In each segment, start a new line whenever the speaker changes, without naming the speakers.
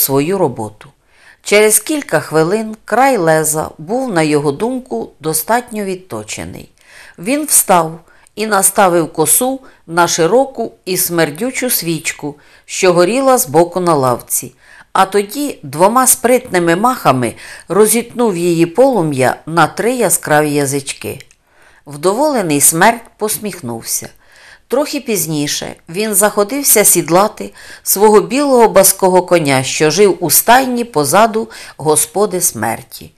свою роботу. Через кілька хвилин край леза був, на його думку, достатньо відточений. Він встав і наставив косу на широку і смердючу свічку, що горіла збоку на лавці, а тоді двома спритними махами розітнув її полум'я на три яскраві язички. Вдоволений смерть посміхнувся. Трохи пізніше він заходився сідлати свого білого баского коня, що жив у стайні позаду господи смерті.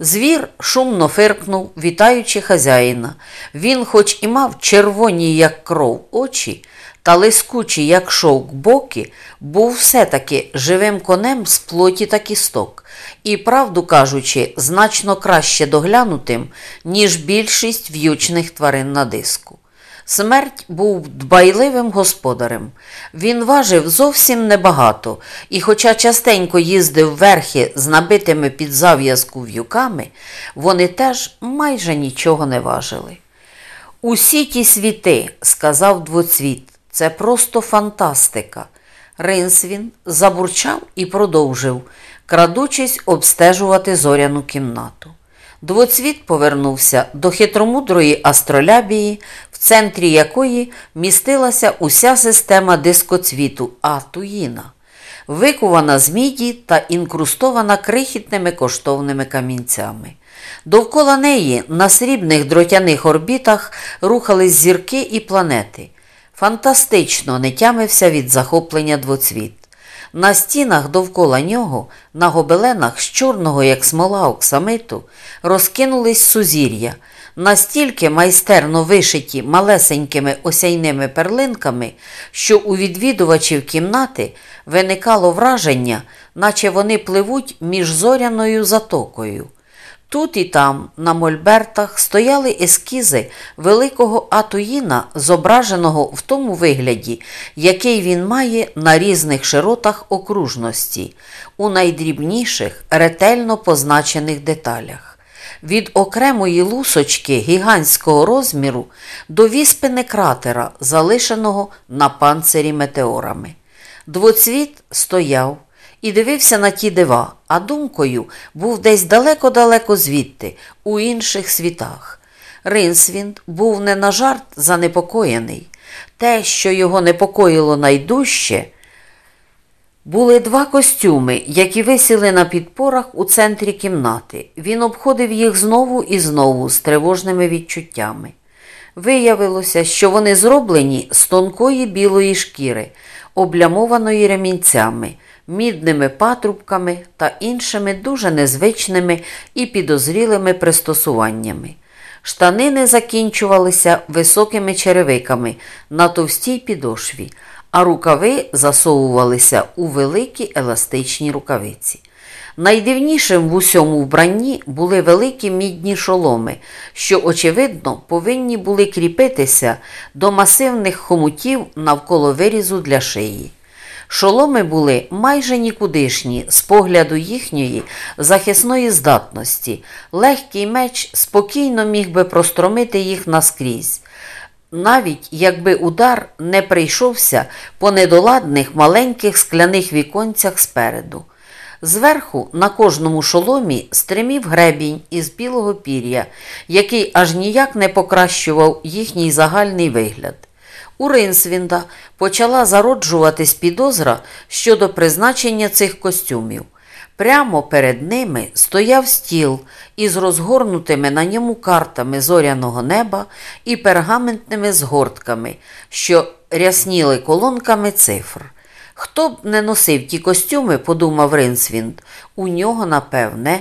Звір шумно фиркнув, вітаючи хазяїна. Він, хоч і мав червоні, як кров, очі, та лискучі, як шовк боки, був все-таки живим конем з плоті та кісток, і, правду кажучи, значно краще доглянутим, ніж більшість в'ючних тварин на диску. Смерть був дбайливим господарем. Він важив зовсім небагато, і, хоча частенько їздив верхи з набитими під зав'язку в'юками, вони теж майже нічого не важили. Усі ті світи, сказав двоцвіт, це просто фантастика. Ринсвін забурчав і продовжив, крадучись обстежувати зоряну кімнату. Двоцвіт повернувся до хитромудрої астролябії, в центрі якої містилася уся система дискоцвіту Атуїна, викувана з міді та інкрустована крихітними коштовними камінцями. Довкола неї на срібних дротяних орбітах рухались зірки і планети. Фантастично не тямився від захоплення двоцвіт. На стінах довкола нього, на гобеленах з чорного, як смола оксамиту, розкинулись сузір'я, настільки майстерно вишиті малесенькими осяйними перлинками, що у відвідувачів кімнати виникало враження, наче вони пливуть між зоряною затокою. Тут і там, на мольбертах, стояли ескізи великого Атуїна, зображеного в тому вигляді, який він має на різних широтах окружності, у найдрібніших, ретельно позначених деталях. Від окремої лусочки гігантського розміру до віспини кратера, залишеного на панцирі метеорами. Двоцвіт стояв і дивився на ті дива, а думкою був десь далеко-далеко звідти, у інших світах. Ринсвінд був не на жарт занепокоєний. Те, що його непокоїло найдужче, були два костюми, які висіли на підпорах у центрі кімнати. Він обходив їх знову і знову з тривожними відчуттями. Виявилося, що вони зроблені з тонкої білої шкіри, облямованої ремінцями мідними патрубками та іншими дуже незвичними і підозрілими пристосуваннями. Штанини закінчувалися високими черевиками на товстій підошві, а рукави засовувалися у великі еластичні рукавиці. Найдивнішим в усьому вбранні були великі мідні шоломи, що, очевидно, повинні були кріпитися до масивних хомутів навколо вирізу для шиї. Шоломи були майже нікудишні з погляду їхньої захисної здатності. Легкий меч спокійно міг би простромити їх наскрізь. Навіть якби удар не прийшовся по недоладних маленьких скляних віконцях спереду. Зверху на кожному шоломі стримів гребінь із білого пір'я, який аж ніяк не покращував їхній загальний вигляд. У Ринсвінда почала зароджуватись підозра щодо призначення цих костюмів. Прямо перед ними стояв стіл із розгорнутими на ньому картами зоряного неба і пергаментними згортками, що рясніли колонками цифр. Хто б не носив ті костюми, подумав Ринсвінд, у нього, напевне,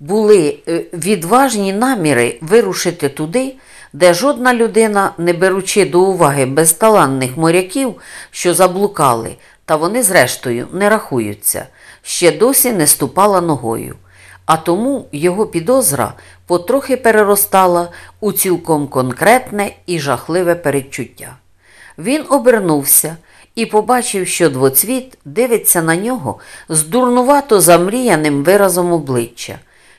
були е, відважні наміри вирушити туди, де жодна людина, не беручи до уваги безталанних моряків, що заблукали, та вони, зрештою, не рахуються, ще досі не ступала ногою. А тому його підозра потрохи переростала у цілком конкретне і жахливе передчуття. Він обернувся і побачив, що двоцвіт дивиться на нього з дурнувато замріяним виразом обличчя.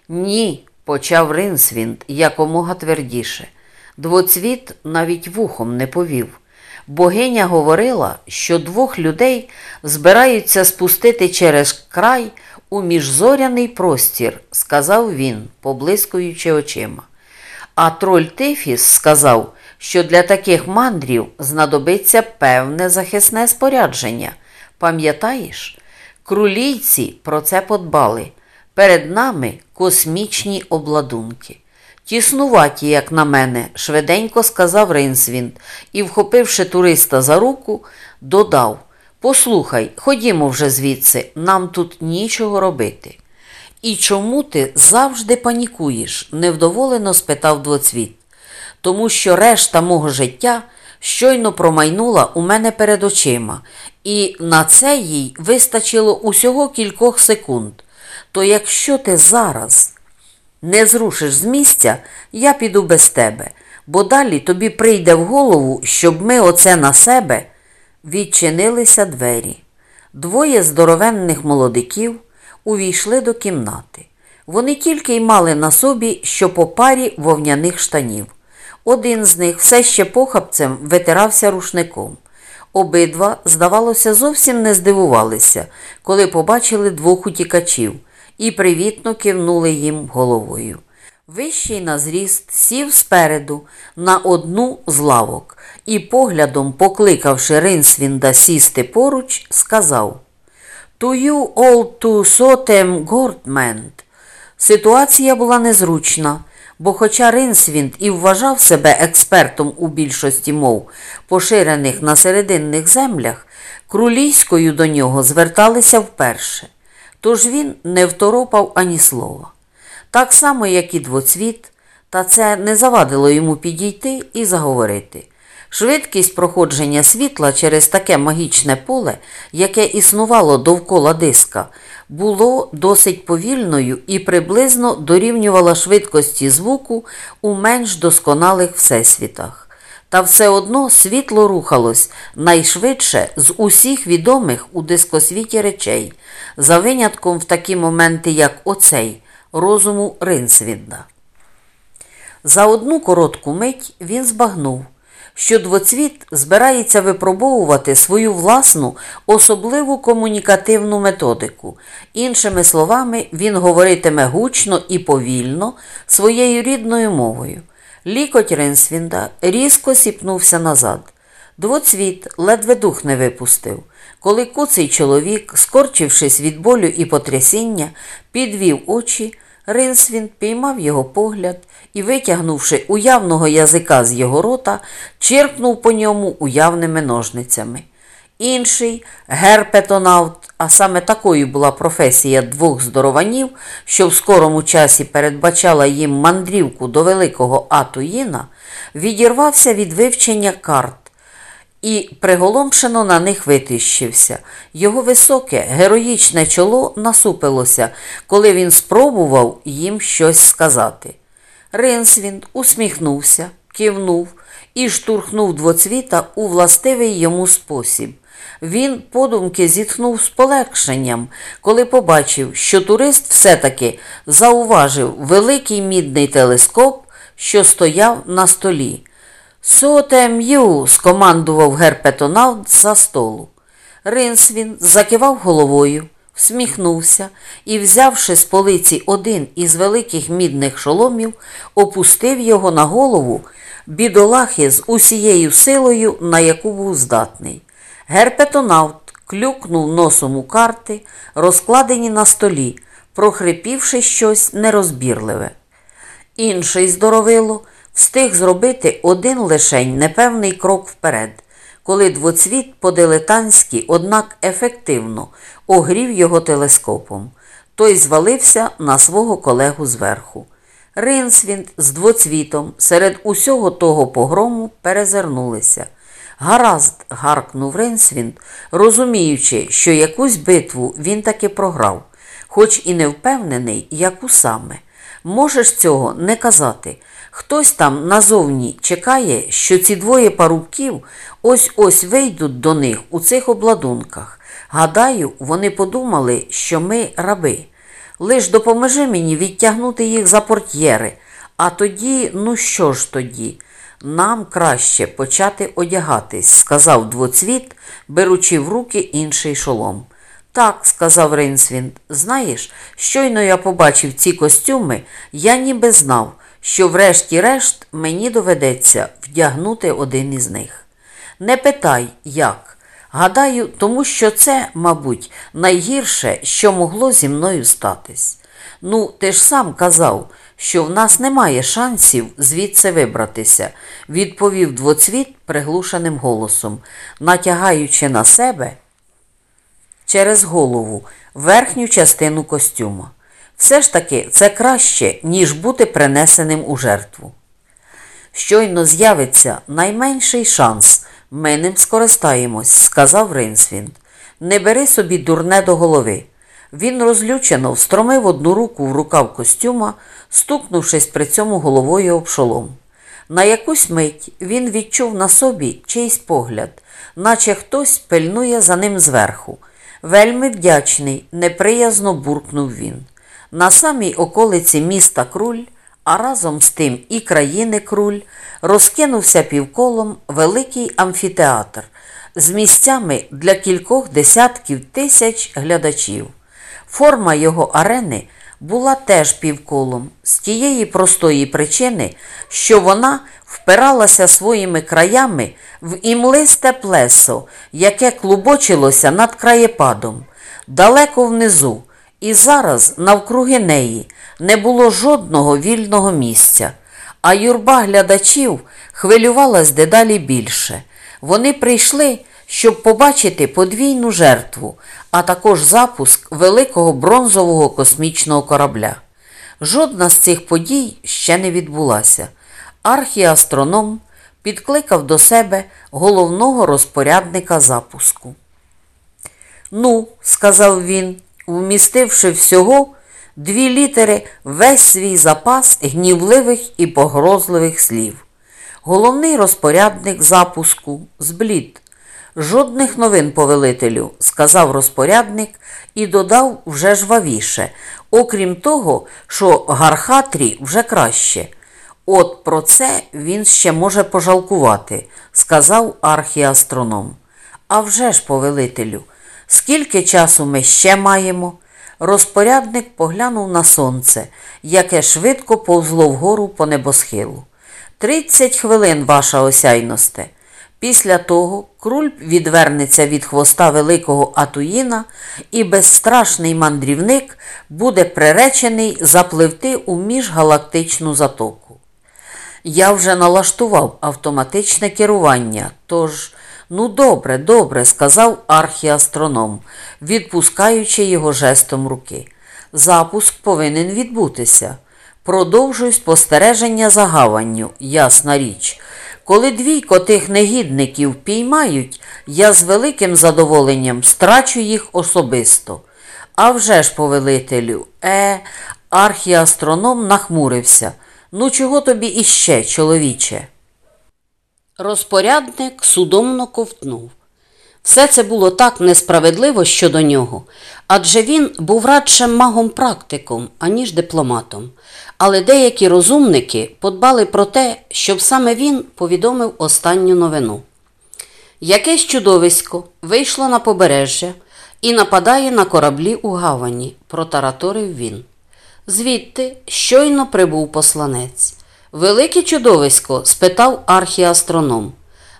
Ні, почав Ринсвінд якомога твердіше. Двоцвіт навіть вухом не повів. Богиня говорила, що двох людей збираються спустити через край у міжзоряний простір, сказав він, поблискуючи очима. А троль Тифіс сказав, що для таких мандрів знадобиться певне захисне спорядження. Пам'ятаєш? Крулійці про це подбали. Перед нами космічні обладунки. Тіснуваті, як на мене, швиденько сказав Рейнсвінд і, вхопивши туриста за руку, додав Послухай, ходімо вже звідси, нам тут нічого робити. І чому ти завжди панікуєш? невдоволено спитав двоцвіт. Тому що решта мого життя щойно промайнула у мене перед очима, і на це їй вистачило усього кількох секунд. То якщо ти зараз не зрушиш з місця, я піду без тебе, бо далі тобі прийде в голову, щоб ми оце на себе відчинилися двері. Двоє здоровенних молодиків увійшли до кімнати. Вони тільки й мали на собі, що по парі вовняних штанів. Один з них все ще похапцем витирався рушником. Обидва, здавалося, зовсім не здивувалися, коли побачили двох утікачів і привітно кивнули їм головою. Вищий на зріст сів спереду на одну з лавок і, поглядом покликавши Ринсвінда сісти поруч, сказав To you all to sotem Gordment. Ситуація була незручна, бо хоча Ринсвінд і вважав себе експертом у більшості мов, поширених на серединних землях, крулійською до нього зверталися вперше. Тож він не второпав ані слова. Так само, як і двоцвіт, та це не завадило йому підійти і заговорити. Швидкість проходження світла через таке магічне поле, яке існувало довкола диска, було досить повільною і приблизно дорівнювала швидкості звуку у менш досконалих всесвітах. Та все одно світло рухалось найшвидше з усіх відомих у дискосвіті речей, за винятком в такі моменти, як оцей, розуму Ринсвінда. За одну коротку мить він збагнув, що двоцвіт збирається випробовувати свою власну особливу комунікативну методику. Іншими словами, він говоритиме гучно і повільно своєю рідною мовою. Лікоть Ринсвінда різко сіпнувся назад. Двоцвіт ледве дух не випустив, коли куций чоловік, скорчившись від болю і потрясіння, підвів очі. Ринсвін піймав його погляд і, витягнувши уявного язика з його рота, чиркнув по ньому уявними ножницями. Інший герпетонавт, а саме такою була професія двох здорованів, що в скорому часі передбачала їм мандрівку до великого Атуїна, відірвався від вивчення карт і приголомшено на них витищився. Його високе, героїчне чоло насупилося, коли він спробував їм щось сказати. Ринсвінд усміхнувся, кивнув і штурхнув двоцвіта у властивий йому спосіб. Він подумки зітхнув з полегшенням, коли побачив, що турист все-таки зауважив великий мідний телескоп, що стояв на столі. Сотем'ю, скомандував герпетонавт за столу. Ринсвін закивав головою, всміхнувся і, взявши з полиці один із великих мідних шоломів, опустив його на голову бідолахи з усією силою, на яку був здатний. Герпетонавт клюкнув носом у карти, розкладені на столі, прохрипівши щось нерозбірливе. Інший здоровило встиг зробити один лишень непевний крок вперед, коли двоцвіт по-дилетантськи, однак ефективно, огрів його телескопом. Той звалився на свого колегу зверху. Ринсвінд з двоцвітом серед усього того погрому перезирнулися. Гаразд, гаркнув Ринсвінд, розуміючи, що якусь битву він таки програв, хоч і не впевнений, яку саме. Можеш цього не казати. Хтось там назовні чекає, що ці двоє парубків ось ось вийдуть до них у цих обладунках. Гадаю, вони подумали, що ми раби. Лиш допоможи мені відтягнути їх за портьєри, А тоді, ну що ж тоді? Нам краще почати одягатись, сказав двоцвіт, беручи в руки інший шолом. Так, сказав Рейнсвінд, знаєш, щойно я побачив ці костюми, я ніби знав, що врешті-решт мені доведеться вдягнути один із них. Не питай, як. Гадаю, тому що це, мабуть, найгірше, що могло зі мною статись. Ну, ти ж сам казав, що в нас немає шансів звідси вибратися, відповів двоцвіт приглушеним голосом, натягаючи на себе через голову верхню частину костюма. Все ж таки це краще, ніж бути принесеним у жертву. Щойно з'явиться найменший шанс, ми ним скористаємось, сказав Рейнсвінд. Не бери собі дурне до голови. Він розлючено встромив одну руку в рукав костюма, стукнувшись при цьому головою об шолом. На якусь мить він відчув на собі чийсь погляд, наче хтось пильнує за ним зверху. Вельми вдячний, неприязно буркнув він. На самій околиці міста Круль, а разом з тим і країни Круль, розкинувся півколом великий амфітеатр з місцями для кількох десятків тисяч глядачів. Форма його арени була теж півколом з тієї простої причини, що вона впиралася своїми краями в імлисте плесо, яке клубочилося над краєпадом, далеко внизу, і зараз навкруги неї не було жодного вільного місця, а юрба глядачів хвилювалась дедалі більше. Вони прийшли, щоб побачити подвійну жертву, а також запуск великого бронзового космічного корабля. Жодна з цих подій ще не відбулася. Архіастроном підкликав до себе головного розпорядника запуску. Ну, сказав він, вмістивши всього дві літери весь свій запас гнівливих і погрозливих слів. Головний розпорядник запуску зблід. Жодних новин, повелителю, сказав розпорядник і додав вже жвавіше, окрім того, що Гархатрі вже краще. От про це він ще може пожалкувати, сказав архіастроном. «А вже ж, повелителю, скільки часу ми ще маємо? Розпорядник поглянув на сонце, яке швидко повзло вгору по небосхилу. Тридцять хвилин, ваша осяйносте. Після того круль відвернеться від хвоста великого Атуїна, і безстрашний мандрівник буде приречений запливти у міжгалактичну затоку. Я вже налаштував автоматичне керування, тож, ну добре, добре, сказав архіастроном, відпускаючи його жестом руки. Запуск повинен відбутися. Продовжуй спостереження за гаванню, ясна річ. Коли двійко тих негідників піймають, я з великим задоволенням страчу їх особисто. А вже ж, повелителю, е, архіастроном нахмурився. Ну, чого тобі іще, чоловіче? Розпорядник судомно ковтнув. Все це було так несправедливо щодо нього, адже він був радше магом-практиком, аніж дипломатом. Але деякі розумники подбали про те, щоб саме він повідомив останню новину. Якесь чудовисько вийшло на побережжя і нападає на кораблі у гавані, протараторив він. Звідти щойно прибув посланець. Велике чудовисько? спитав архіастроном.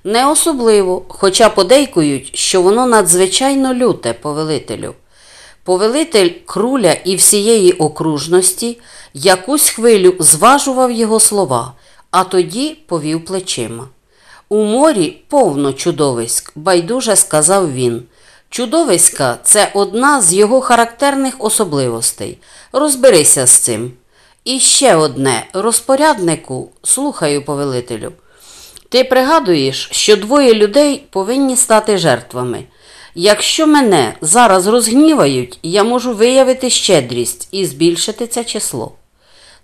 Не особливо, хоча подейкують, що воно надзвичайно люте, повелителю. Повелитель круля і всієї окружності якусь хвилю зважував його слова, а тоді повів плечима. У морі повно чудовиськ, байдуже сказав він. Чудовиська це одна з його характерних особливостей. Розберися з цим. І ще одне розпоряднику, слухаю, повелителю. Ти пригадуєш, що двоє людей повинні стати жертвами. Якщо мене зараз розгнівають, я можу виявити щедрість і збільшити це число.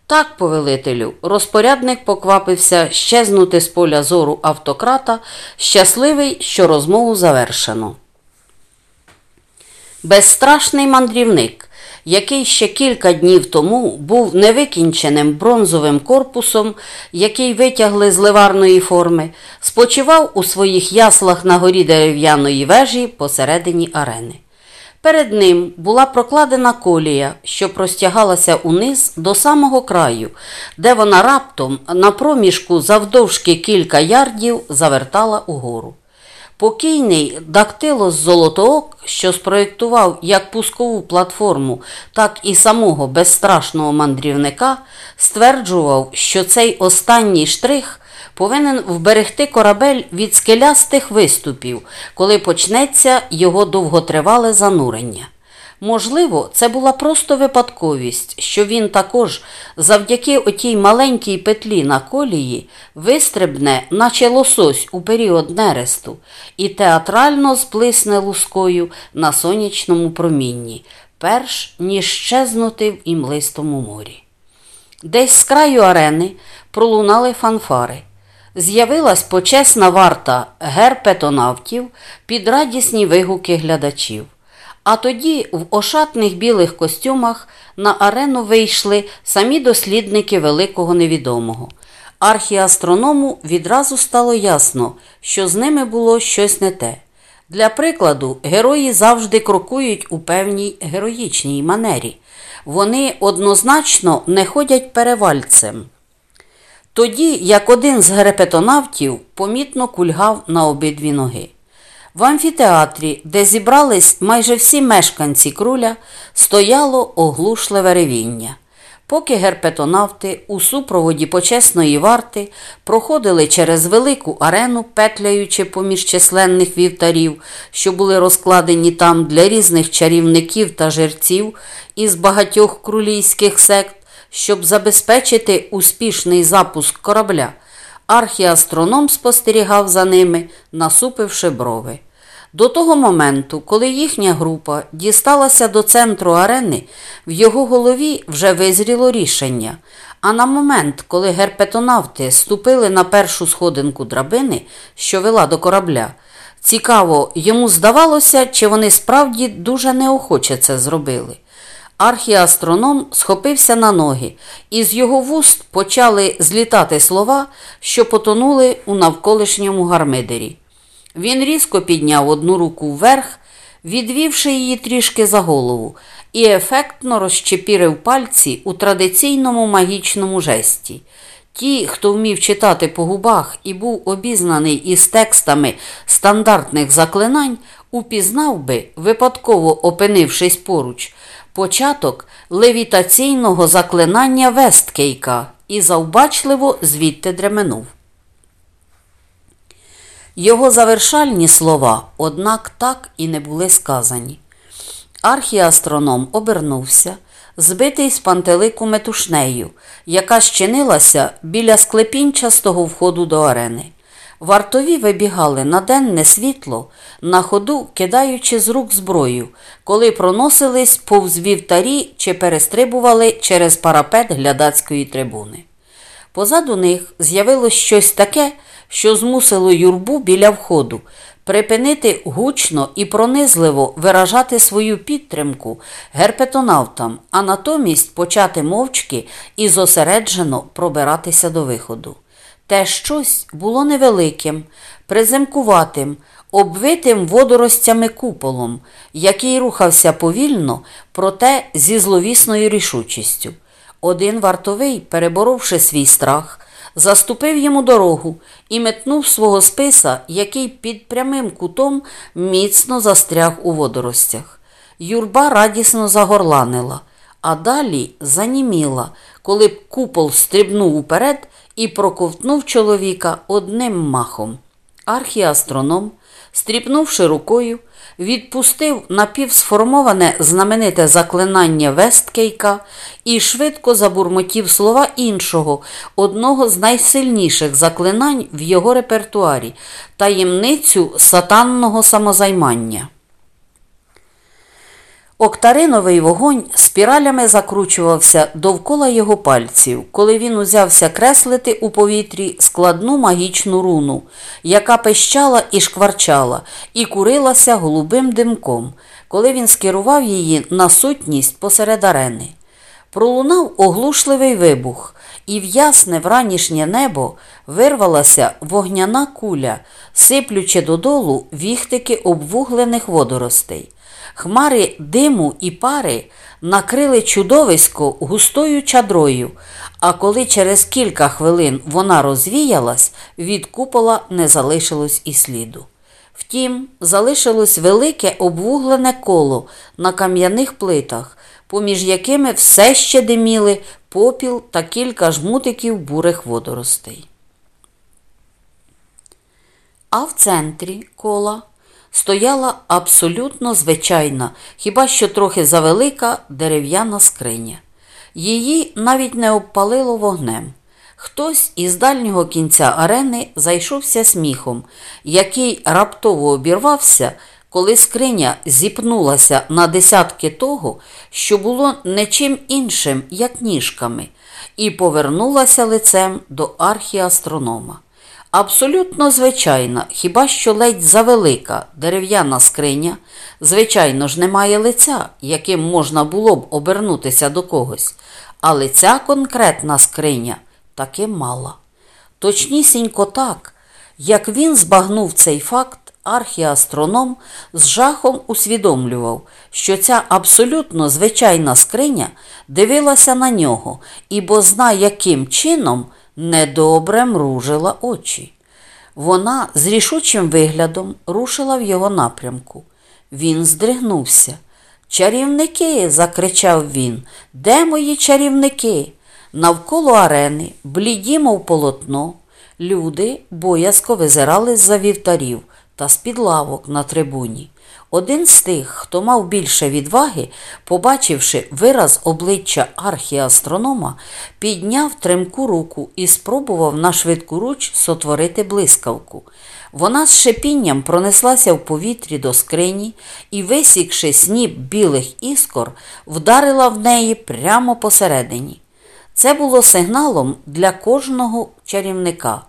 Так, повелителю, розпорядник поквапився щезнути з поля зору автократа, щасливий, що розмову завершено. Безстрашний мандрівник, який ще кілька днів тому був невикінченим бронзовим корпусом, який витягли з ливарної форми, спочивав у своїх яслах на горі дерев'яної вежі посередині арени. Перед ним була прокладена колія, що простягалася униз до самого краю, де вона раптом на проміжку завдовжки кілька ярдів завертала угору. Покійний дактилос Золотоок, що спроєктував як пускову платформу, так і самого безстрашного мандрівника, стверджував, що цей останній штрих повинен вберегти корабель від скелястих виступів, коли почнеться його довготривале занурення. Можливо, це була просто випадковість, що він також завдяки отій маленькій петлі на колії вистрибне, наче лосось у період нересту, і театрально сплисне лускою на сонячному промінні, перш ніж щезнути в імлистому морі. Десь з краю арени пролунали фанфари. З'явилась почесна варта герпетонавтів під радісні вигуки глядачів. А тоді в ошатних білих костюмах на арену вийшли самі дослідники великого невідомого. Архіастроному відразу стало ясно, що з ними було щось не те. Для прикладу, герої завжди крокують у певній героїчній манері. Вони однозначно не ходять перевальцем. Тоді, як один з герепетонавтів помітно кульгав на обидві ноги. В амфітеатрі, де зібрались майже всі мешканці круля, стояло оглушливе ревіння. Поки герпетонавти у супроводі почесної варти проходили через велику арену, петляючи поміж численних вівтарів, що були розкладені там для різних чарівників та жерців із багатьох крулійських сект, щоб забезпечити успішний запуск корабля, архіастроном спостерігав за ними, насупивши брови. До того моменту, коли їхня група дісталася до центру арени, в його голові вже визріло рішення. А на момент, коли герпетонавти ступили на першу сходинку драбини, що вела до корабля, цікаво, йому здавалося, чи вони справді дуже неохоче це зробили. Архіастроном схопився на ноги, і з його вуст почали злітати слова, що потонули у навколишньому гармидері. Він різко підняв одну руку вверх, відвівши її трішки за голову, і ефектно розчепірив пальці у традиційному магічному жесті. Ті, хто вмів читати по губах і був обізнаний із текстами стандартних заклинань, упізнав би, випадково опинившись поруч, початок левітаційного заклинання Весткейка і завбачливо звідти дременув. Його завершальні слова, однак, так і не були сказані. Архіастроном обернувся, збитий з пантелику метушнею, яка щинилася біля склепінчастого входу до арени. Вартові вибігали на денне світло, на ходу кидаючи з рук зброю, коли проносились повз вівтарі чи перестрибували через парапет глядацької трибуни. Позаду них з'явилось щось таке, що змусило юрбу біля входу припинити гучно і пронизливо виражати свою підтримку герпетонавтам, а натомість почати мовчки і зосереджено пробиратися до виходу. Те щось було невеликим, приземкуватим, обвитим водоростями куполом, який рухався повільно, проте зі зловісною рішучістю. Один вартовий, переборовши свій страх, заступив йому дорогу і метнув свого списа, який під прямим кутом міцно застряг у водоростях. Юрба радісно загорланила, а далі заніміла, коли б купол стрибнув уперед і проковтнув чоловіка одним махом. Архіастроном, стріпнувши рукою, відпустив напівсформоване знамените заклинання Весткейка і швидко забурмотів слова іншого, одного з найсильніших заклинань в його репертуарі таємницю сатанного самозаймання. Октариновий вогонь спіралями закручувався довкола його пальців, коли він узявся креслити у повітрі складну магічну руну, яка пищала і шкварчала, і курилася голубим димком. коли він скерував її на сутність посеред арени. Пролунав оглушливий вибух, і в ясне вранішнє небо вирвалася вогняна куля, сиплючи додолу віхтики обвуглених водоростей. Хмари диму і пари накрили чудовисько густою чадрою, а коли через кілька хвилин вона розвіялась, від купола не залишилось і сліду. Втім, залишилось велике обвуглене коло на кам'яних плитах, поміж якими все ще диміли попіл та кілька жмутиків бурих водоростей. А в центрі кола стояла абсолютно звичайна, хіба що трохи завелика дерев'яна скриня. Її навіть не обпалило вогнем. Хтось із дальнього кінця арени зайшовся сміхом, який раптово обірвався, коли скриня зіпнулася на десятки того, що було не чим іншим, як ніжками, і повернулася лицем до архіастронома. Абсолютно звичайна, хіба що ледь завелика дерев'яна скриня, звичайно ж, не має лиця, яким можна було б обернутися до когось, але ця конкретна скриня таки мала. Точнісінько так, як він збагнув цей факт, архіастроном з жахом усвідомлював, що ця абсолютно звичайна скриня дивилася на нього і бо зна, яким чином недобре мружила очі. Вона з рішучим виглядом рушила в його напрямку. Він здригнувся. Чарівники, закричав він, де мої чарівники? Навколо арени, бліді, мов полотно, люди боязко визирали з-за вівтарів та з-під лавок на трибуні. Один з тих, хто мав більше відваги, побачивши вираз обличчя архіастронома, підняв тремку руку і спробував на швидку руч сотворити блискавку. Вона з шипінням пронеслася в повітрі до скрині і, висікши сніп білих іскор, вдарила в неї прямо посередині. Це було сигналом для кожного чарівника,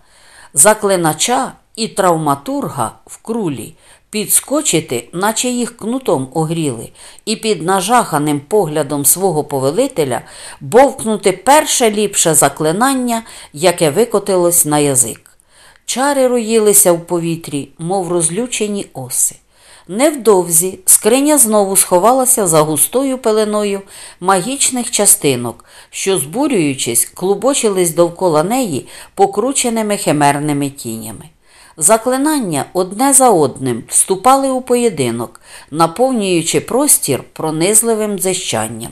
заклинача і травматурга в крулі підскочити, наче їх кнутом огріли, і під нажаханим поглядом свого повелителя бовкнути перше ліпше заклинання, яке викотилось на язик. Чари роїлися в повітрі, мов розлючені оси. Невдовзі скриня знову сховалася за густою пеленою магічних частинок, що, збурюючись, клубочились довкола неї покрученими химерними тінями. Заклинання одне за одним вступали у поєдинок, наповнюючи простір пронизливим дзищанням.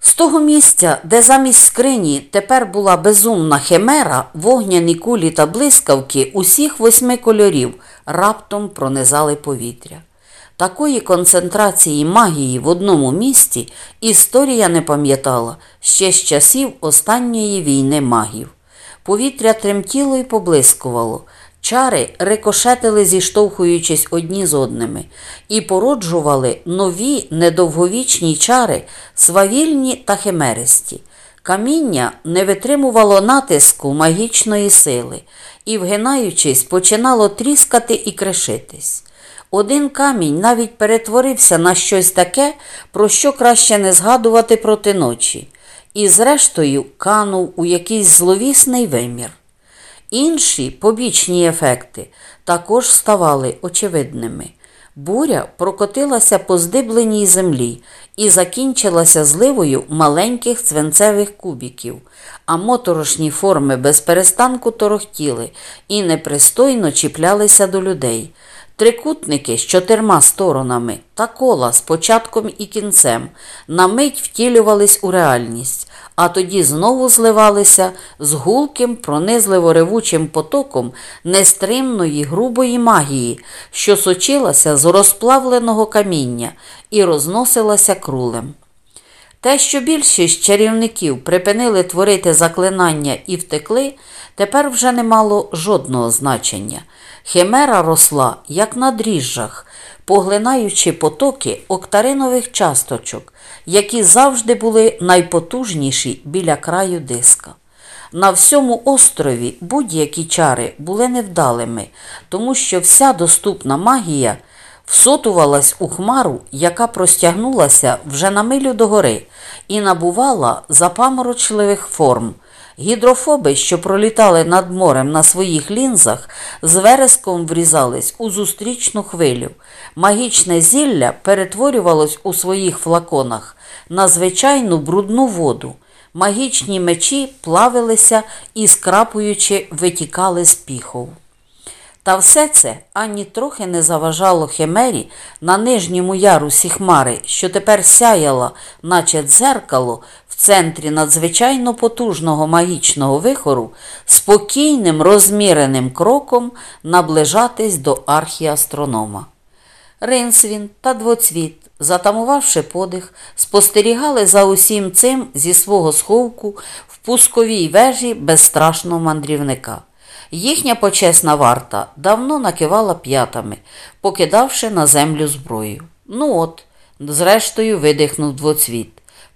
З того місця, де замість скрині тепер була безумна химера, вогняні кулі та блискавки усіх восьми кольорів раптом пронизали повітря. Такої концентрації магії в одному місті історія не пам'ятала ще з часів останньої війни магів. Повітря тремтіло і поблискувало, чари рикошетили, зіштовхуючись одні з одними, і породжували нові недовговічні чари, свавільні та химеристі. Каміння не витримувало натиску магічної сили і, вгинаючись, починало тріскати і кришитись. Один камінь навіть перетворився на щось таке, про що краще не згадувати проти ночі і, зрештою, канув у якийсь зловісний вимір. Інші побічні ефекти також ставали очевидними. Буря прокотилася по здибленій землі і закінчилася зливою маленьких цвинцевих кубіків, а моторошні форми безперестанку торохтіли і непристойно чіплялися до людей. Трикутники з чотирма сторонами та кола з початком і кінцем на мить втілювались у реальність, а тоді знову зливалися з гулким, пронизливо ревучим потоком нестримної грубої магії, що сочилася з розплавленого каміння і розносилася крулем. Те, що більшість чарівників припинили творити заклинання і втекли, тепер вже не мало жодного значення. Химера росла, як на дріжджах, поглинаючи потоки октаринових часточок, які завжди були найпотужніші біля краю диска. На всьому острові будь-які чари були невдалими, тому що вся доступна магія всотувалась у хмару, яка простягнулася вже на милю догори і набувала запаморочливих форм. Гідрофоби, що пролітали над морем на своїх лінзах, з вереском врізались у зустрічну хвилю. Магічне зілля перетворювалось у своїх флаконах на звичайну брудну воду. Магічні мечі плавилися і, скрапуючи, витікали з піхов. Та все це ані трохи не заважало Химері на нижньому ярусі хмари, що тепер сяяла, наче дзеркало, в центрі надзвичайно потужного магічного вихору, спокійним розміреним кроком наближатись до архіастронома. Ринсвін та двоцвіт, затамувавши подих, спостерігали за усім цим зі свого сховку в пусковій вежі безстрашного мандрівника. Їхня почесна варта давно накивала п'ятами, покидавши на землю зброю. Ну от, зрештою, видихнув двоцвіт.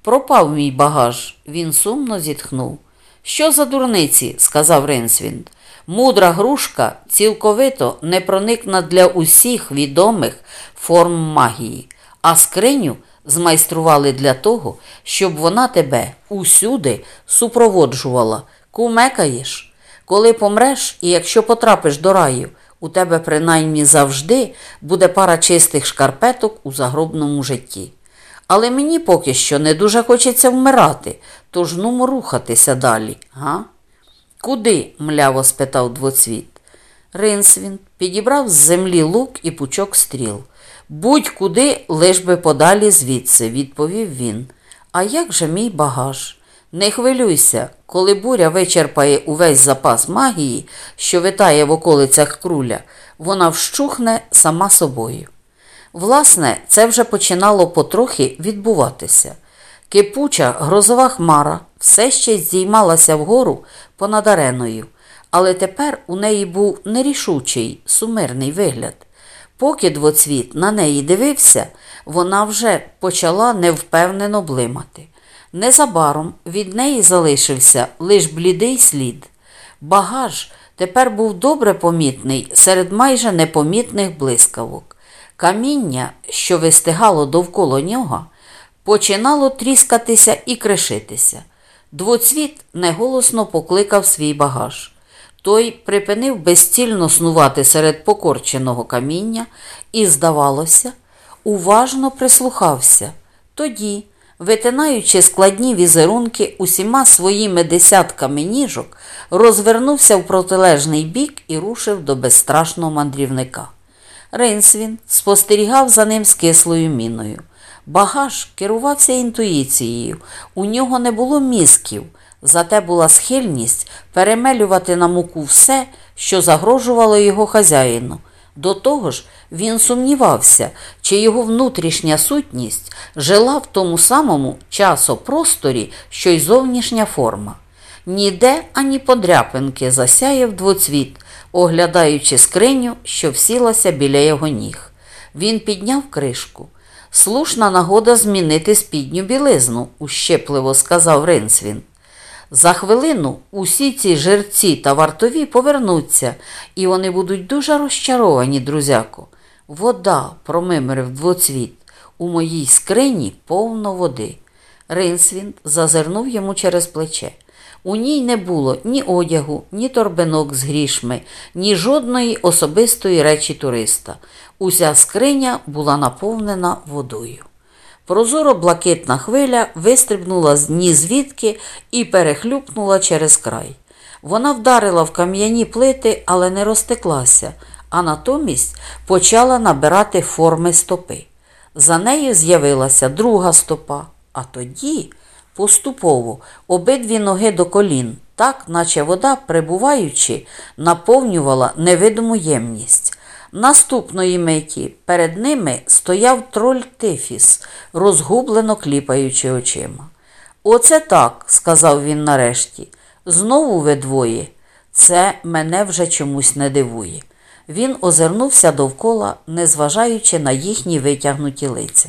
Пропав мій багаж, він сумно зітхнув. Що за дурниці? сказав Ринсвінд. Мудра грушка цілковито непроникна для усіх відомих форм магії, а скриню змайстрували для того, щоб вона тебе усюди супроводжувала. Кумекаєш. Коли помреш, і якщо потрапиш до раю, у тебе принаймні завжди буде пара чистих шкарпеток у загробному житті. Але мені поки що не дуже хочеться вмирати, тож нумо рухатися далі, га? Куди? мляво спитав двоцвіт. Ринсвін підібрав з землі лук і пучок стріл. Будь-куди, лиш би подалі звідси, відповів він. А як же мій багаж? Не хвилюйся, коли буря вичерпає увесь запас магії, що витає в околицях круля, вона вщухне сама собою. Власне, це вже починало потрохи відбуватися. Кипуча грозова хмара все ще здіймалася вгору понад ареною, але тепер у неї був нерішучий, сумирний вигляд. Поки двоцвіт на неї дивився, вона вже почала невпевнено блимати. Незабаром від неї залишився лиш блідий слід. Багаж тепер був добре помітний серед майже непомітних блискавок. Каміння, що вистигало довкола нього, починало тріскатися і кришитися. Двоцвіт неголосно покликав свій багаж. Той припинив безцільно снувати серед покорченого каміння і, здавалося, уважно прислухався. Тоді витинаючи складні візерунки усіма своїми десятками ніжок, розвернувся в протилежний бік і рушив до безстрашного мандрівника. Рейнсвін спостерігав за ним з кислою міною. Багаж керувався інтуїцією, у нього не було мізків, зате була схильність перемелювати на муку все, що загрожувало його хазяїну. До того ж, він сумнівався, чи його внутрішня сутність жила в тому самому часопросторі, що й зовнішня форма. Ніде ані подряпинки засяяв двоцвіт, оглядаючи скриню, що всілася біля його ніг. Він підняв кришку. Слушна нагода змінити спідню білизну, ущепливо сказав Ринсвін. За хвилину усі ці жерці та вартові повернуться, і вони будуть дуже розчаровані, друзяко. Вода, промимрив двоцвіт, у моїй скрині повно води. Ринсвін зазирнув йому через плече. У ній не було ні одягу, ні торбинок з грішми, ні жодної особистої речі туриста. Уся скриня була наповнена водою. Прозоро блакитна хвиля вистрибнула з ні звідки і перехлюпнула через край. Вона вдарила в кам'яні плити, але не розтеклася, а натомість почала набирати форми стопи. За нею з'явилася друга стопа, а тоді поступово обидві ноги до колін, так, наче вода, прибуваючи, наповнювала невидиму ємність. Наступної миті перед ними стояв троль Тифіс, розгублено кліпаючи очима. Оце так, сказав він нарешті. Знову ви двоє. Це мене вже чомусь не дивує. Він озирнувся довкола, незважаючи на їхні витягнуті лиця.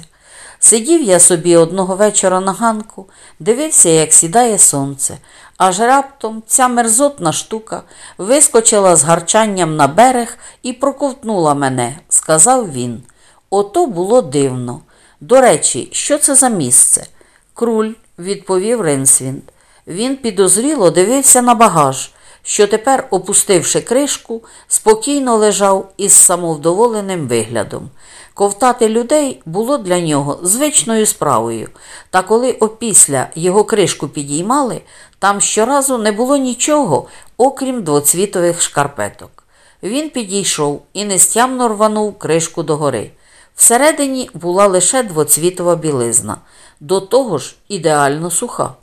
Сидів я собі одного вечора на ганку, дивився, як сідає сонце, аж раптом ця мерзотна штука вискочила з гарчанням на берег і проковтнула мене, сказав він. Ото було дивно. До речі, що це за місце? Круль, відповів Ринсвінд. Він підозріло дивився на багаж, що тепер, опустивши кришку, спокійно лежав із самовдоволеним виглядом. Ковтати людей було для нього звичною справою, та коли опісля його кришку підіймали, там щоразу не було нічого, окрім двоцвітових шкарпеток. Він підійшов і нестямно рванув кришку догори. Всередині була лише двоцвітова білизна, до того ж ідеально суха.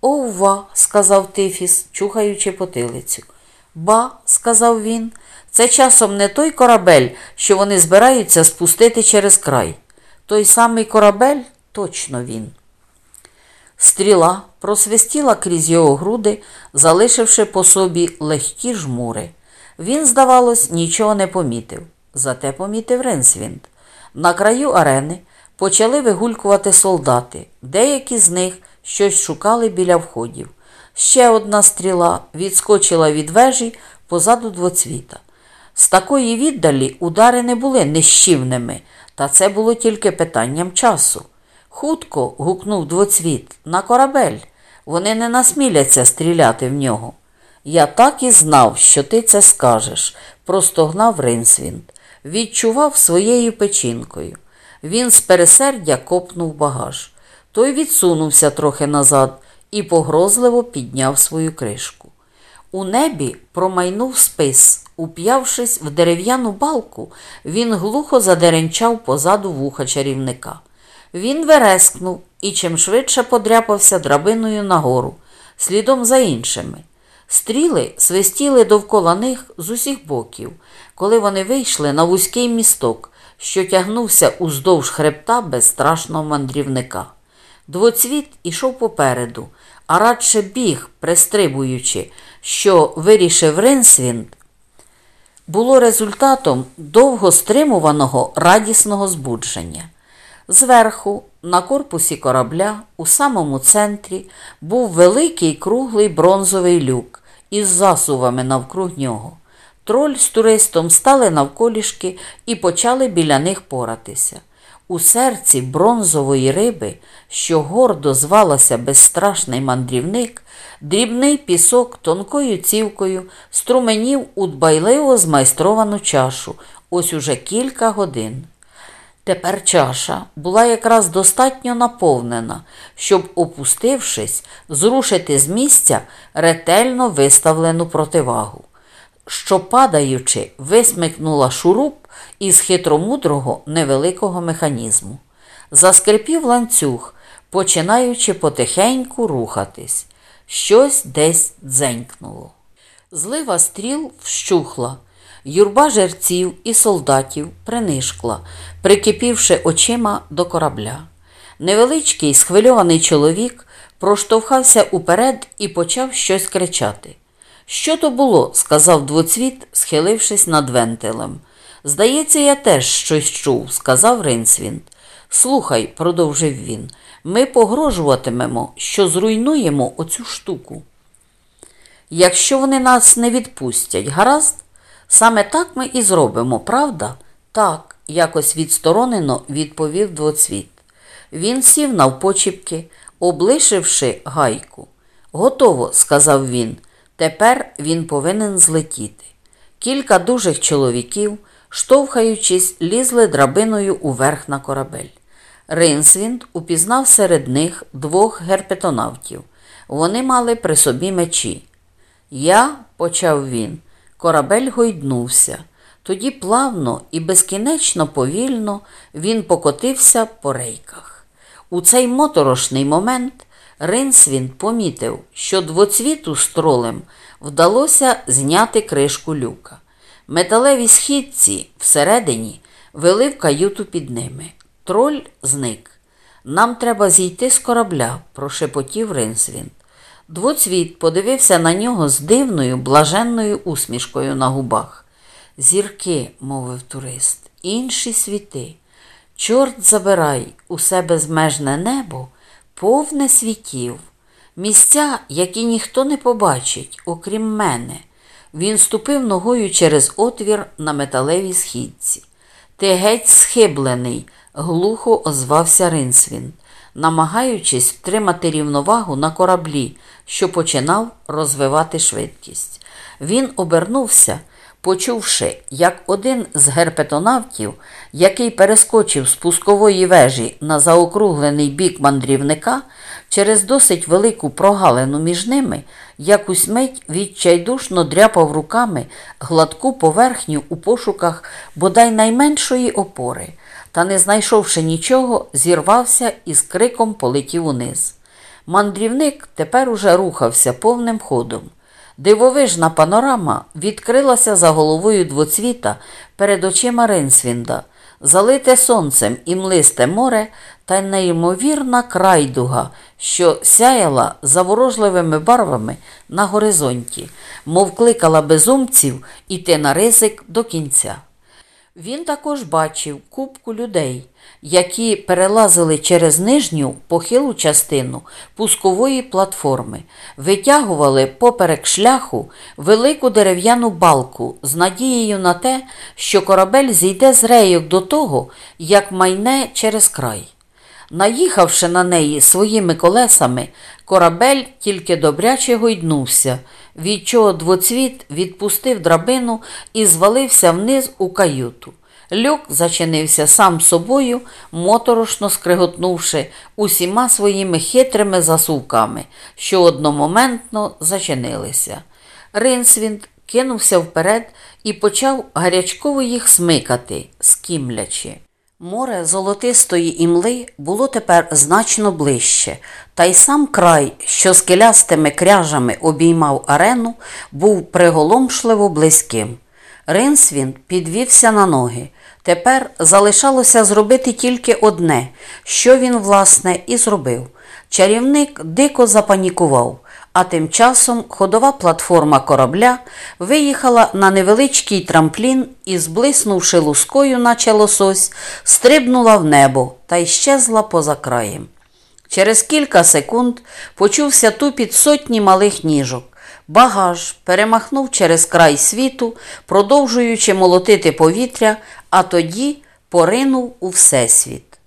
Овва, сказав Тифіс, чухаючи потилицю. Ба, сказав він, це часом не той корабель, що вони збираються спустити через край. Той самий корабель точно він. Стріла просвистіла крізь його груди, залишивши по собі легкі жмури. Він, здавалось, нічого не помітив. Зате помітив Ренсвінд. На краю арени почали вигулькувати солдати. Деякі з них щось шукали біля входів. Ще одна стріла відскочила від вежі позаду двоцвіта. З такої віддалі удари не були нищівними, та це було тільки питанням часу. Хутко гукнув двоцвіт на корабель. Вони не насміляться стріляти в нього. Я так і знав, що ти це скажеш, простогнав Ринсвінд. Відчував своєю печінкою. Він з пересердя копнув багаж. Той відсунувся трохи назад і погрозливо підняв свою кришку. У небі промайнув спис. Уп'явшись в дерев'яну балку, він глухо задеренчав позаду вуха чарівника. Він верескнув і чим швидше подряпався драбиною нагору, слідом за іншими. Стріли свистіли довкола них з усіх боків, коли вони вийшли на вузький місток, що тягнувся уздовж хребта безстрашного мандрівника. Двоцвіт ішов попереду, а радше біг, пристрибуючи, що вирішив Ринсвінд, було результатом довго стримуваного радісного збудження. Зверху, на корпусі корабля, у самому центрі, був великий круглий бронзовий люк із засувами навкруг нього. Троль з туристом стали навколішки і почали біля них поратися. У серці бронзової риби, що гордо звалася безстрашний мандрівник, дрібний пісок тонкою цівкою струменів у дбайливо змайстровану чашу ось уже кілька годин. Тепер чаша була якраз достатньо наповнена, щоб, опустившись, зрушити з місця ретельно виставлену противагу. Що, падаючи, висмикнула шуруп із хитромудрого невеликого механізму. Заскрипів ланцюг, починаючи потихеньку рухатись. Щось десь дзенькнуло. Злива стріл вщухла. Юрба жерців і солдатів принишкла, прикипівши очима до корабля. Невеличкий схвильований чоловік проштовхався уперед і почав щось кричати. Що то було? сказав двоцвіт, схилившись над вентилем. Здається, я теж щось чув, сказав Ринсвінд. Слухай, продовжив він, ми погрожуватимемо, що зруйнуємо оцю штуку. Якщо вони нас не відпустять, гаразд? Саме так ми і зробимо, правда? Так, якось відсторонено відповів двоцвіт. Він сів навпочіпки, облишивши гайку. Готово, сказав він. Тепер він повинен злетіти. Кілька дужих чоловіків, штовхаючись, лізли драбиною уверх на корабель. Ринсвінд упізнав серед них двох герпетонавтів. Вони мали при собі мечі. Я, почав він, корабель гойднувся. Тоді плавно і безкінечно повільно він покотився по рейках. У цей моторошний момент Ринсвін помітив, що двоцвіту з тролем вдалося зняти кришку люка. Металеві східці всередині вели в каюту під ними. Троль зник. Нам треба зійти з корабля, прошепотів Ринсвін. Двоцвіт подивився на нього з дивною, блаженною усмішкою на губах. Зірки, мовив турист, інші світи. Чорт забирай усе безмежне небо, повне світів, місця, які ніхто не побачить, окрім мене. Він ступив ногою через отвір на металевій східці. Ти геть схиблений, глухо озвався Ринсвін, намагаючись втримати рівновагу на кораблі, що починав розвивати швидкість. Він обернувся, почувши, як один з герпетонавтів, який перескочив з пускової вежі на заокруглений бік мандрівника, через досить велику прогалину між ними, якусь мить відчайдушно дряпав руками гладку поверхню у пошуках бодай найменшої опори, та, не знайшовши нічого, зірвався і з криком полетів униз. Мандрівник тепер уже рухався повним ходом. Дивовижна панорама відкрилася за головою двоцвіта перед очима Ринсвінда, залите сонцем і млисте море та неймовірна крайдуга, що сяяла заворожливими барвами на горизонті, мов кликала безумців іти на ризик до кінця. Він також бачив купку людей, які перелазили через нижню похилу частину пускової платформи, витягували поперек шляху велику дерев'яну балку з надією на те, що корабель зійде з рейок до того, як майне через край. Наїхавши на неї своїми колесами, корабель тільки добряче гойднувся, від чого двоцвіт відпустив драбину і звалився вниз у каюту. Люк зачинився сам собою, моторошно скриготнувши усіма своїми хитрими засувками, що одномоментно зачинилися. Ринсвінд кинувся вперед і почав гарячково їх смикати, скімлячи. Море золотистої імли було тепер значно ближче, та й сам край, що скелястими кряжами обіймав арену, був приголомшливо близьким. Ринсвін підвівся на ноги. Тепер залишалося зробити тільки одне, що він, власне, і зробив. Чарівник дико запанікував, а тим часом ходова платформа корабля виїхала на невеличкий трамплін і, зблиснувши лускою, наче лосось, стрибнула в небо та й щезла поза краєм. Через кілька секунд почувся тупіт сотні малих ніжок. Багаж перемахнув через край світу, продовжуючи молотити повітря, а тоді поринув у Всесвіт.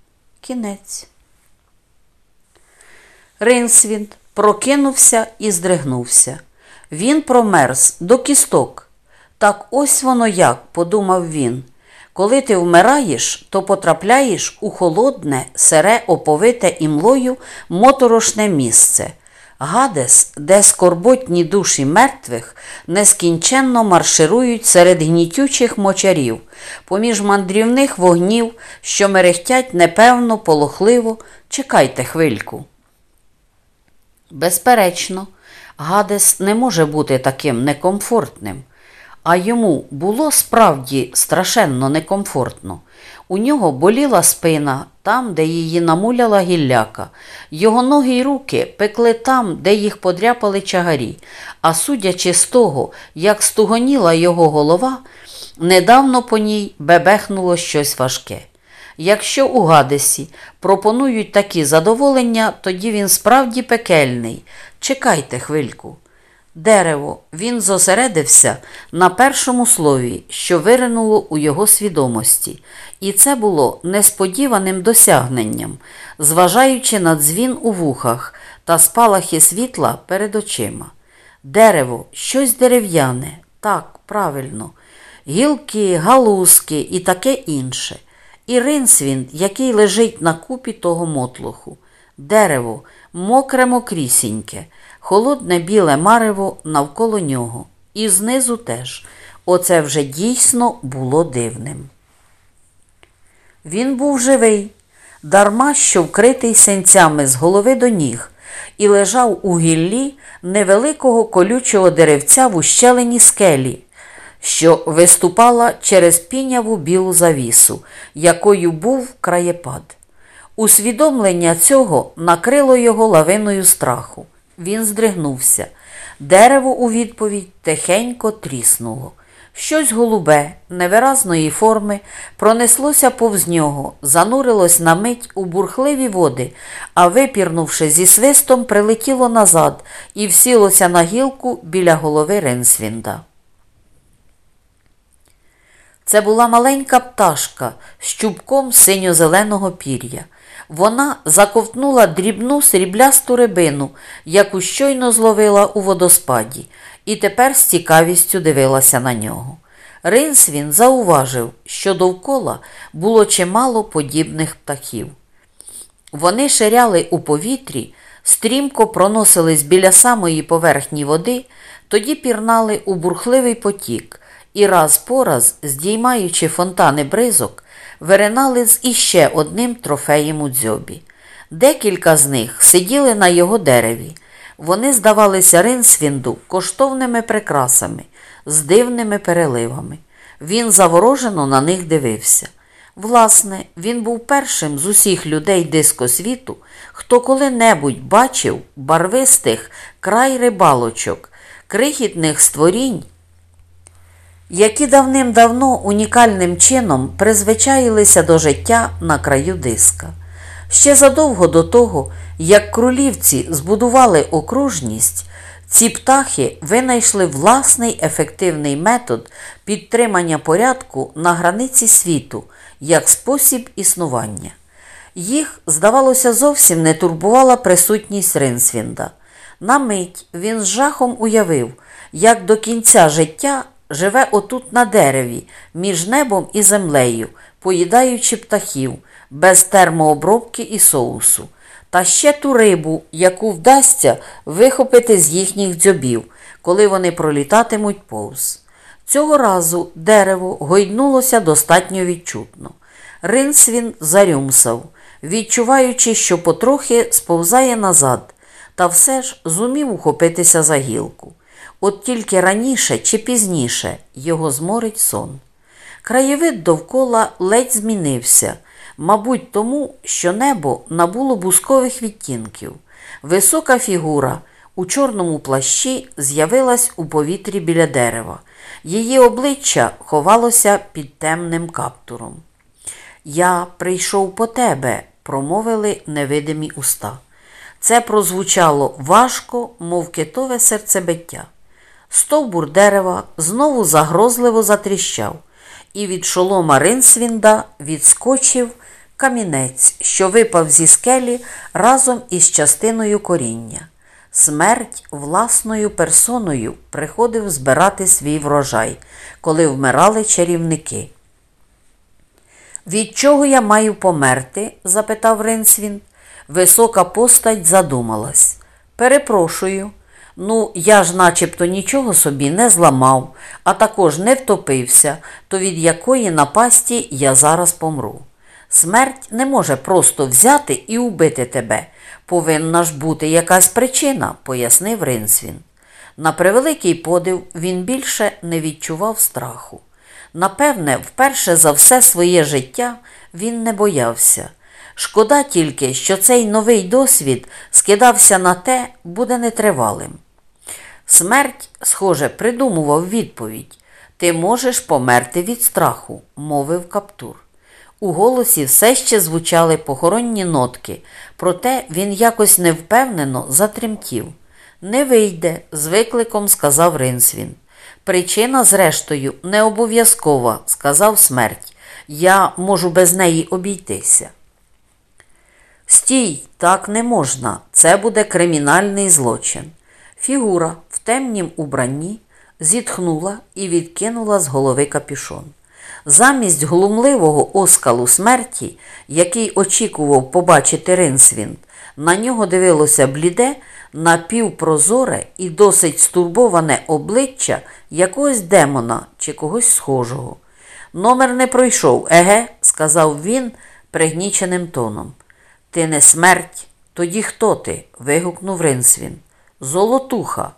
Кінець. Ринсвінд прокинувся і здригнувся. Він промерз до кісток. Так ось воно як, подумав він. Коли ти вмираєш, то потрапляєш у холодне, сере, оповите імлою моторошне місце. Гадес, де скорботні душі мертвих нескінченно марширують серед гнітючих мочарів, поміж мандрівних вогнів, що мерехтять непевно, полохливо, чекайте хвильку. Безперечно, Гадес не може бути таким некомфортним, а йому було справді страшенно некомфортно. У нього боліла спина там, де її намуляла гілляка. Його ноги й руки пекли там, де їх подряпали чагарі, а судячи з того, як стугоніла його голова, недавно по ній бебехнуло щось важке. Якщо у Гадесі пропонують такі задоволення, тоді він справді пекельний. Чекайте хвильку. Дерево, він зосередився на першому слові, що виринуло у його свідомості, і це було несподіваним досягненням, зважаючи на дзвін у вухах та спалахи світла перед очима. Дерево, щось дерев'яне, так, правильно, гілки, галузки і таке інше. І ринсвін, який лежить на купі того мотлоху. Дерево, мокре мокрісіньке, холодне біле марево навколо нього. І знизу теж. Оце вже дійсно було дивним. Він був живий, дарма що вкритий синцями з голови до ніг, і лежав у гіллі невеликого колючого деревця в ущелині скелі, що виступала через піняву білу завісу, якою був краєпад. Усвідомлення цього накрило його лавиною страху. Він здригнувся. Дерево у відповідь тихенько тріснуло. Щось голубе, невиразної форми, пронеслося повз нього, занурилось на мить у бурхливі води, а випірнувши зі свистом, прилетіло назад і всілося на гілку біля голови Ренсвінда. Це була маленька пташка з чубком синьо-зеленого пір'я. Вона заковтнула дрібну сріблясту рибину, яку щойно зловила у водоспаді, і тепер з цікавістю дивилася на нього. Ринсвін зауважив, що довкола було чимало подібних птахів. Вони ширяли у повітрі, стрімко проносились біля самої поверхні води, тоді пірнали у бурхливий потік і раз по раз, здіймаючи фонтани бризок, виринали з іще одним трофеєм у дзьобі. Декілька з них сиділи на його дереві. Вони здавалися Ринсвінду коштовними прикрасами, з дивними переливами. Він заворожено на них дивився. Власне, він був першим з усіх людей дискосвіту, хто коли-небудь бачив барвистих край рибалочок, крихітних створінь, які давним-давно унікальним чином призвичаїлися до життя на краю диска. Ще задовго до того, як кролівці збудували окружність, ці птахи винайшли власний ефективний метод підтримання порядку на границі світу як спосіб існування. Їх, здавалося, зовсім не турбувала присутність Ринсвінда. На мить він з жахом уявив, як до кінця життя живе отут на дереві, між небом і землею, поїдаючи птахів, без термообробки і соусу, та ще ту рибу, яку вдасться вихопити з їхніх дзьобів, коли вони пролітатимуть повз. Цього разу дерево гойднулося достатньо відчутно. Ринсвін зарюмсав, відчуваючи, що потрохи сповзає назад, та все ж зумів ухопитися за гілку. От тільки раніше чи пізніше його зморить сон. Краєвид довкола ледь змінився, мабуть, тому, що небо набуло бускових відтінків. Висока фігура у чорному плащі з'явилась у повітрі біля дерева. Її обличчя ховалося під темним каптуром. Я прийшов по тебе, промовили невидимі уста. Це прозвучало важко, мов китове серцебиття. Стовбур дерева знову загрозливо затріщав, і від шолома Ринсвінда відскочив камінець, що випав зі скелі разом із частиною коріння. Смерть власною персоною приходив збирати свій врожай, коли вмирали чарівники. Від чого я маю померти? запитав Ринсвін. Висока постать задумалась. Перепрошую. Ну, я ж начебто нічого собі не зламав, а також не втопився, то від якої напасті я зараз помру. Смерть не може просто взяти і убити тебе. Повинна ж бути якась причина, пояснив Ринсвін. На превеликий подив він більше не відчував страху. Напевне, вперше за все своє життя він не боявся. Шкода тільки, що цей новий досвід скидався на те, буде нетривалим. Смерть, схоже, придумував відповідь Ти можеш померти від страху, мовив Каптур. У голосі все ще звучали похоронні нотки, проте він якось невпевнено затремтів. Не вийде, з викликом сказав Ринсвін. Причина, зрештою, не обов'язкова, сказав смерть. Я можу без неї обійтися. Стій, так не можна. Це буде кримінальний злочин. Фігура темнім убранні зітхнула і відкинула з голови капюшон. Замість глумливого оскалу смерті, який очікував побачити Ринсвінд, на нього дивилося бліде, напівпрозоре і досить стурбоване обличчя якогось демона чи когось схожого. Номер не пройшов, еге, сказав він пригніченим тоном. Ти не смерть, тоді хто ти? вигукнув Ринсвін. Золотуха.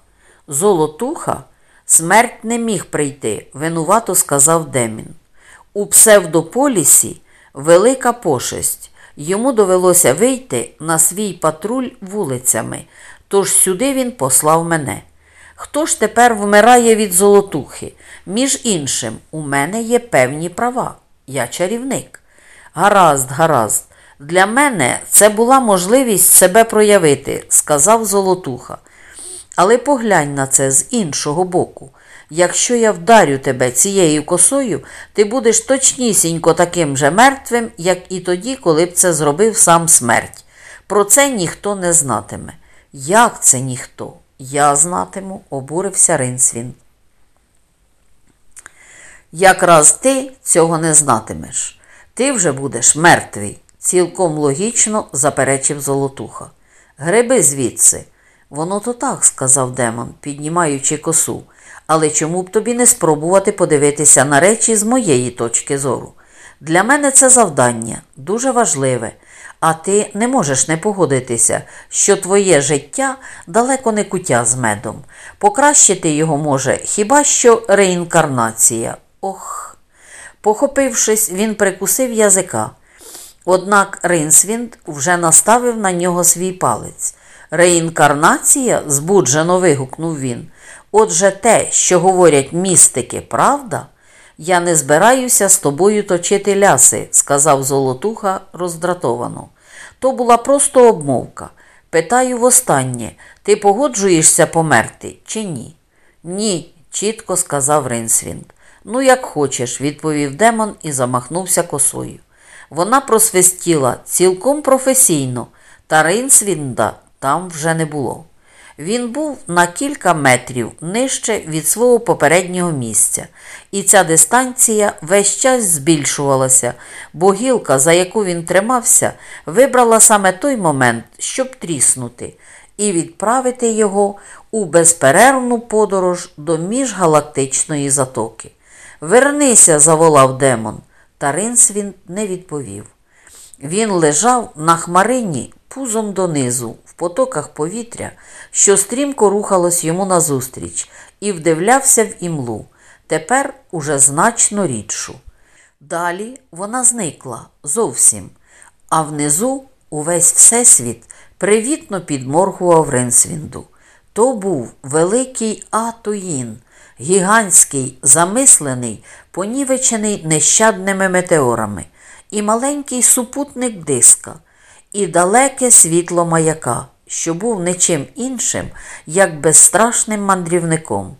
Золотуха? Смерть не міг прийти, винувато сказав Демін. У псевдополісі велика пошесть. Йому довелося вийти на свій патруль вулицями, тож сюди він послав мене. Хто ж тепер вмирає від золотухи? Між іншим, у мене є певні права. Я чарівник. Гаразд, гаразд. Для мене це була можливість себе проявити, сказав Золотуха. Але поглянь на це з іншого боку. Якщо я вдарю тебе цією косою, ти будеш точнісінько таким же мертвим, як і тоді, коли б це зробив сам смерть. Про це ніхто не знатиме. Як це ніхто? Я знатиму, обурився Ринсвін. Якраз ти цього не знатимеш. Ти вже будеш мертвий, цілком логічно заперечив Золотуха. Гриби звідси. Воно то так, сказав демон, піднімаючи косу. Але чому б тобі не спробувати подивитися на речі з моєї точки зору? Для мене це завдання дуже важливе, а ти не можеш не погодитися, що твоє життя далеко не куття з медом. Покращити його може хіба що реінкарнація. Ох. Похопившись, він прикусив язика. Однак Ринсвінд вже наставив на нього свій палець. Реінкарнація? збуджено вигукнув він. Отже, те, що говорять містики, правда? Я не збираюся з тобою точити ляси, сказав Золотуха роздратовано. То була просто обмовка. Питаю востаннє, ти погоджуєшся померти чи ні? Ні, чітко сказав Ринсвінд. Ну, як хочеш, відповів демон і замахнувся косою. Вона просвистіла цілком професійно, та Ринсвінда там вже не було. Він був на кілька метрів нижче від свого попереднього місця, і ця дистанція весь час збільшувалася, бо гілка, за яку він тримався, вибрала саме той момент, щоб тріснути, і відправити його у безперервну подорож до міжгалактичної затоки. Вернися, заволав демон, та Ринсвін не відповів. Він лежав на хмарині пузом донизу, в потоках повітря, що стрімко рухалось йому назустріч, і вдивлявся в імлу, тепер уже значно рідшу. Далі вона зникла зовсім, а внизу увесь всесвіт привітно підморгував Ренсвінду. То був великий Атуїн, гігантський, замислений, понівечений нещадними метеорами, і маленький супутник диска, і далеке світло маяка, що був нічим іншим, як безстрашним мандрівником.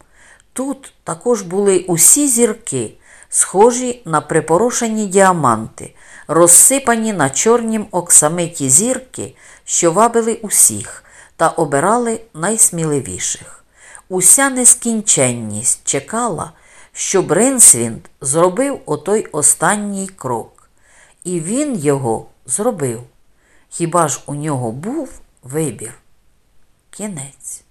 Тут також були усі зірки, схожі на припорошені діаманти, розсипані на чорнім оксамиті зірки, що вабили усіх та обирали найсміливіших. Уся нескінченність чекала, щоб Ринсвінд зробив отой останній крок. І він його зробив. Хіба ж у нього був вибір? Кінець.